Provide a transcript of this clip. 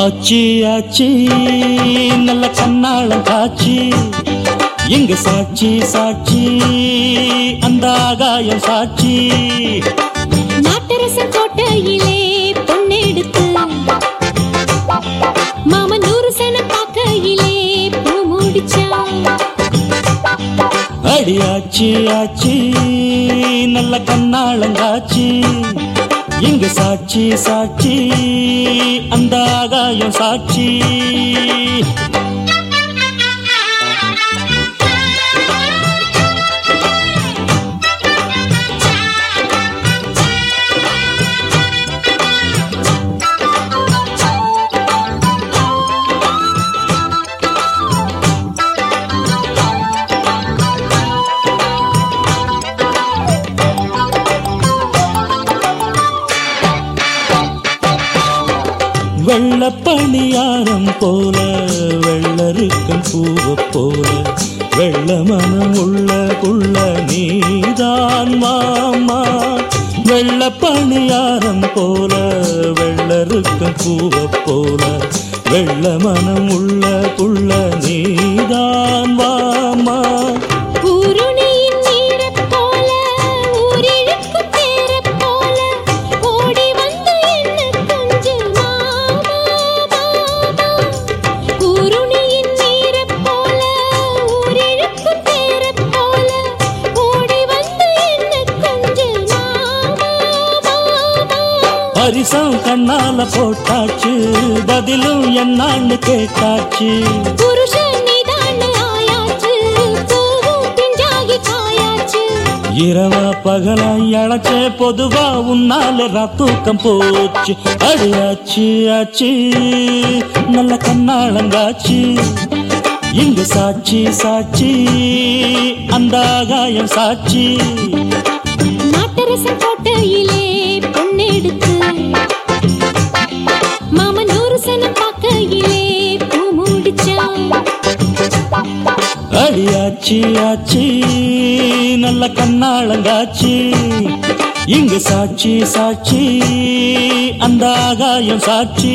ஆச்சி ஆச்சி நல்ல கண்ணாளம் காட்சி. எங்க சாட்சி சாட்சி அந்த ஆகாயம் சாட்சி. நாட்டரசன் கோட்டையிலே பொன்னெடுத்து மாமன் நூறு சன பார்க்கையிலே பூ முடிச்சான் அடி ஆச்சி ஆச்சி நல்ல கண்ணாளம் இங்கு சாட்சி சாட்சி அந்த ஆகாயம் சாட்சி. வெள்ளப்பணியாரம் போல வெள்ளருக்கம் பூவ போல வெள்ள மனம் உள்ள புள்ள நீதான் மாமா. வெள்ளப்பணியாரம் போல வெள்ளருக்கம் பூவ போல வெள்ள மனம் உள்ள புள்ள நீதான் பரிசம் கண்ணால போட்டாச்சு. பதிலும் என்னான்னு கேட்டாச்சு. இரவா பகலா இழைச்சே பொதுவா உன்னால தூக்கம் போச்சு. அடியாச்சு ஆச்சு நல்ல கண்ணாளங்காச்சு இங்க சாட்சி சாட்சி அந்த ஆகாயம் சாட்சி நாட்டரசன் கோட்டையிலே ஆச்சி ஆச்சி நல்ல கண்ணாளங்காச்சி இங்கு சாட்சி சாட்சி அந்த ஆகாயம் சாட்சி.